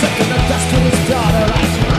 Second of dust to his daughter,